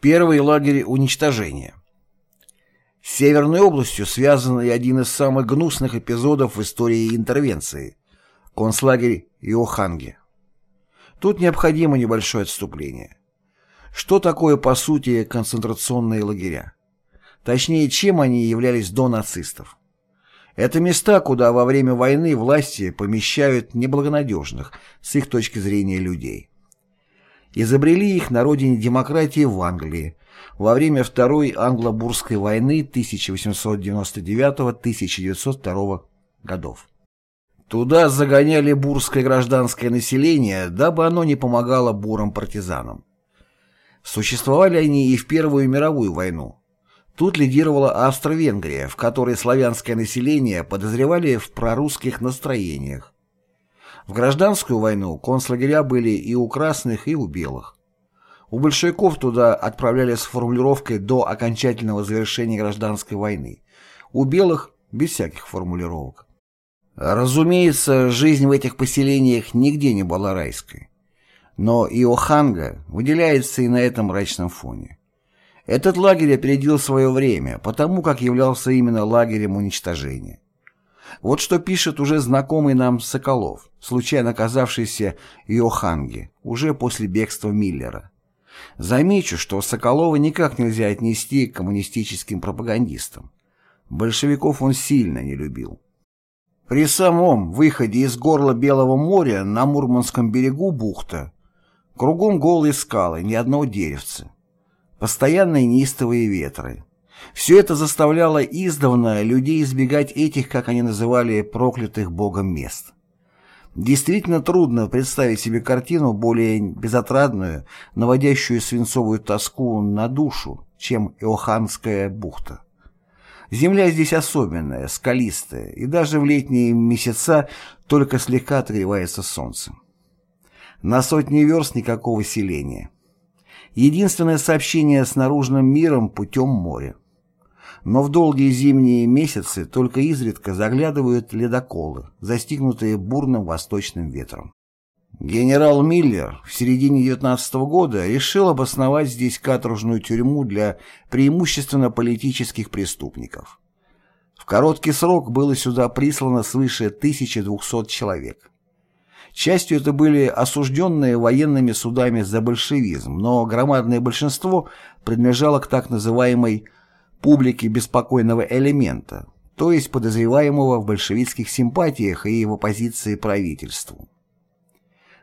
Первый лагерь уничтожения. С Северной областью связан и один из самых гнусных эпизодов в истории интервенции – концлагерь Иоханге. Тут необходимо небольшое отступление. Что такое, по сути, концентрационные лагеря? Точнее, чем они являлись до нацистов? Это места, куда во время войны власти помещают неблагонадежных, с их точки зрения, людей. Изобрели их на родине демократии в Англии во время Второй Англо-Бурской войны 1899-1902 годов. Туда загоняли бурское гражданское население, дабы оно не помогало бурам-партизанам. Существовали они и в Первую мировую войну. Тут лидировала Австро-Венгрия, в которой славянское население подозревали в прорусских настроениях. В гражданскую войну концлагеря были и у красных, и у белых. У большевиков туда отправляли с формулировкой «до окончательного завершения гражданской войны», у белых – без всяких формулировок. Разумеется, жизнь в этих поселениях нигде не была райской. Но Иоханга выделяется и на этом мрачном фоне. Этот лагерь опередил свое время, потому как являлся именно лагерем уничтожения. Вот что пишет уже знакомый нам Соколов, случайно оказавшийся в Иоханге, уже после бегства Миллера. Замечу, что Соколова никак нельзя отнести к коммунистическим пропагандистам. Большевиков он сильно не любил. При самом выходе из горла Белого моря на Мурманском берегу бухта Кругом голые скалы, ни одного деревца. Постоянные неистовые ветры. Все это заставляло издавна людей избегать этих, как они называли, проклятых Богом мест. Действительно трудно представить себе картину более безотрадную, наводящую свинцовую тоску на душу, чем Иоханская бухта. Земля здесь особенная, скалистая, и даже в летние месяца только слегка отогревается солнцем. На сотни верст никакого селения. Единственное сообщение с наружным миром путем моря. Но в долгие зимние месяцы только изредка заглядывают ледоколы, застигнутые бурным восточным ветром. Генерал Миллер в середине 19 года решил обосновать здесь каторжную тюрьму для преимущественно политических преступников. В короткий срок было сюда прислано свыше 1200 человек. Частью это были осужденные военными судами за большевизм, но громадное большинство принадлежало к так называемой «публике беспокойного элемента», то есть подозреваемого в большевистских симпатиях и в оппозиции правительству.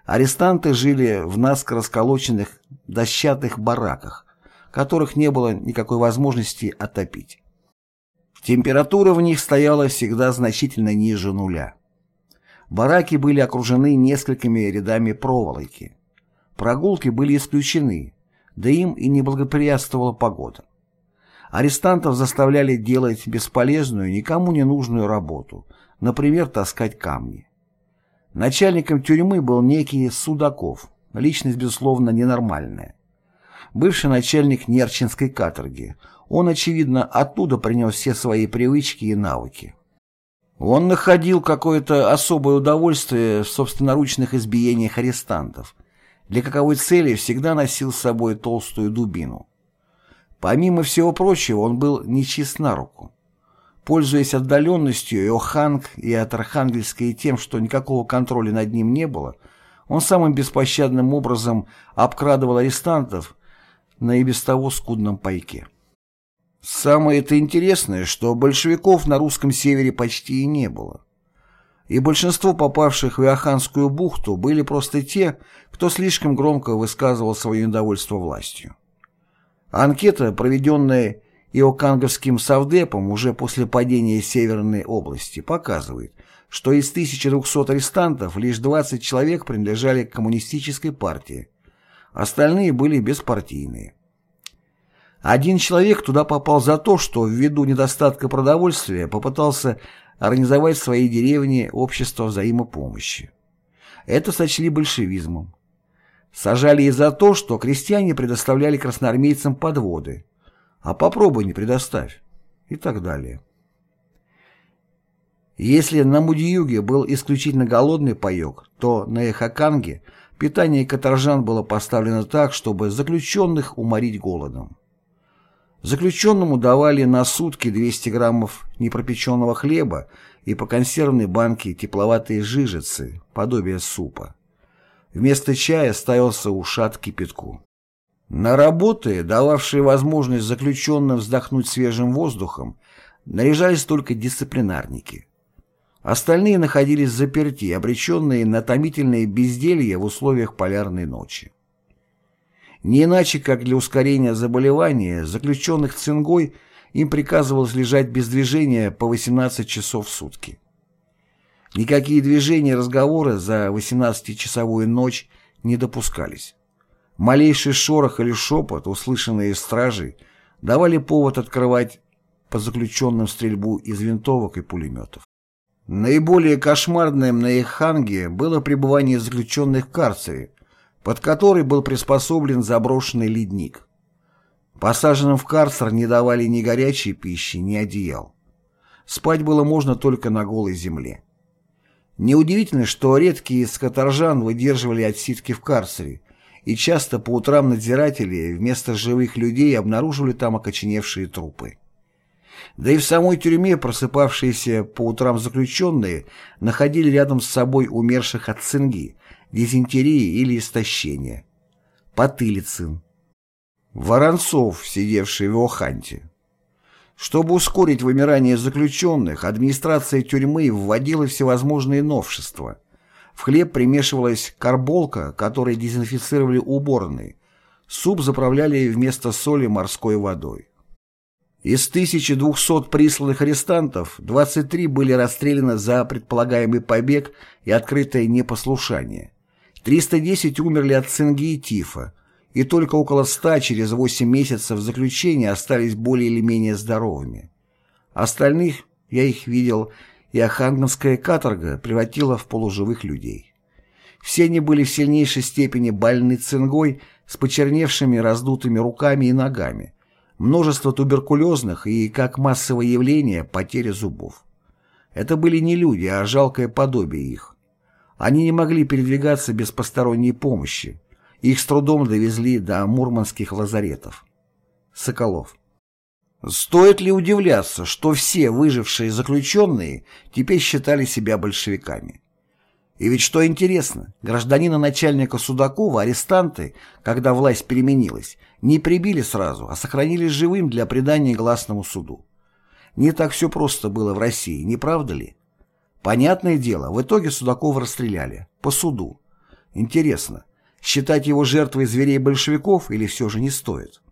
Арестанты жили в наскоро сколоченных дощатых бараках, которых не было никакой возможности отопить. Температура в них стояла всегда значительно ниже нуля. Бараки были окружены несколькими рядами проволоки. Прогулки были исключены, да им и не благоприятствовала погода. Арестантов заставляли делать бесполезную, никому не нужную работу, например, таскать камни. Начальником тюрьмы был некий Судаков, личность, безусловно, ненормальная. Бывший начальник Нерчинской каторги, он, очевидно, оттуда принес все свои привычки и навыки. Он находил какое-то особое удовольствие в собственноручных избиениях арестантов, для каковой цели всегда носил с собой толстую дубину. Помимо всего прочего, он был нечист на руку. Пользуясь отдаленностью Иоханг и от Архангельска и тем, что никакого контроля над ним не было, он самым беспощадным образом обкрадывал арестантов на и без того скудном пайке. Самое это интересное, что большевиков на русском севере почти и не было. И большинство попавших в Иоханскую бухту были просто те, кто слишком громко высказывал свое недовольство властью. Анкета, проведенная Иоканговским совдепом уже после падения Северной области, показывает, что из 1200 арестантов лишь 20 человек принадлежали к коммунистической партии, остальные были беспартийные. Один человек туда попал за то, что ввиду недостатка продовольствия попытался организовать в своей деревне общество взаимопомощи. Это сочли большевизмом. Сажали и за то, что крестьяне предоставляли красноармейцам подводы. А попробуй не предоставь. И так далее. Если на Мудиюге был исключительно голодный паек, то на Эхаканге питание каторжан было поставлено так, чтобы заключенных уморить голодом. Заключенному давали на сутки 200 граммов непропеченного хлеба и по консервной банке тепловатые жижицы, подобие супа. Вместо чая ставился ушат кипятку. На работы, дававшие возможность заключенным вздохнуть свежим воздухом, наряжались только дисциплинарники. Остальные находились заперти, обреченные на томительное безделье в условиях полярной ночи. Не иначе, как для ускорения заболевания, заключенных цингой им приказывалось лежать без движения по 18 часов в сутки. Никакие движения и разговоры за 18-часовую ночь не допускались. Малейший шорох или шепот, услышанные из стражей, давали повод открывать по заключенным стрельбу из винтовок и пулеметов. Наиболее кошмарным на Иханге было пребывание заключенных в карцере, под который был приспособлен заброшенный ледник. Посаженным в карцер не давали ни горячей пищи, ни одеял. Спать было можно только на голой земле. Неудивительно, что редкие из каторжан выдерживали отсидки в карцере, и часто по утрам надзиратели вместо живых людей обнаруживали там окоченевшие трупы. Да и в самой тюрьме просыпавшиеся по утрам заключенные находили рядом с собой умерших от цинги, дизентерии или истощения. Потылицын. Воронцов, сидевший в Оханте. Чтобы ускорить вымирание заключенных, администрация тюрьмы вводила всевозможные новшества. В хлеб примешивалась карболка, которой дезинфицировали уборные. Суп заправляли вместо соли морской водой. Из 1200 присланных арестантов 23 были расстреляны за предполагаемый побег и открытое непослушание. 310 умерли от цинги и тифа, и только около 100 через 8 месяцев заключения остались более или менее здоровыми. Остальных, я их видел, и Ахангамская каторга превратила в полуживых людей. Все они были в сильнейшей степени больны цингой с почерневшими раздутыми руками и ногами, множество туберкулезных и, как массовое явление, потери зубов. Это были не люди, а жалкое подобие их. Они не могли передвигаться без посторонней помощи. Их с трудом довезли до мурманских лазаретов. Соколов. Стоит ли удивляться, что все выжившие заключенные теперь считали себя большевиками? И ведь что интересно, гражданина начальника Судакова арестанты, когда власть переменилась, не прибили сразу, а сохранили живым для предания гласному суду. Не так все просто было в России, не правда ли? Понятное дело, в итоге Судакова расстреляли. По суду. Интересно, считать его жертвой зверей большевиков или все же не стоит?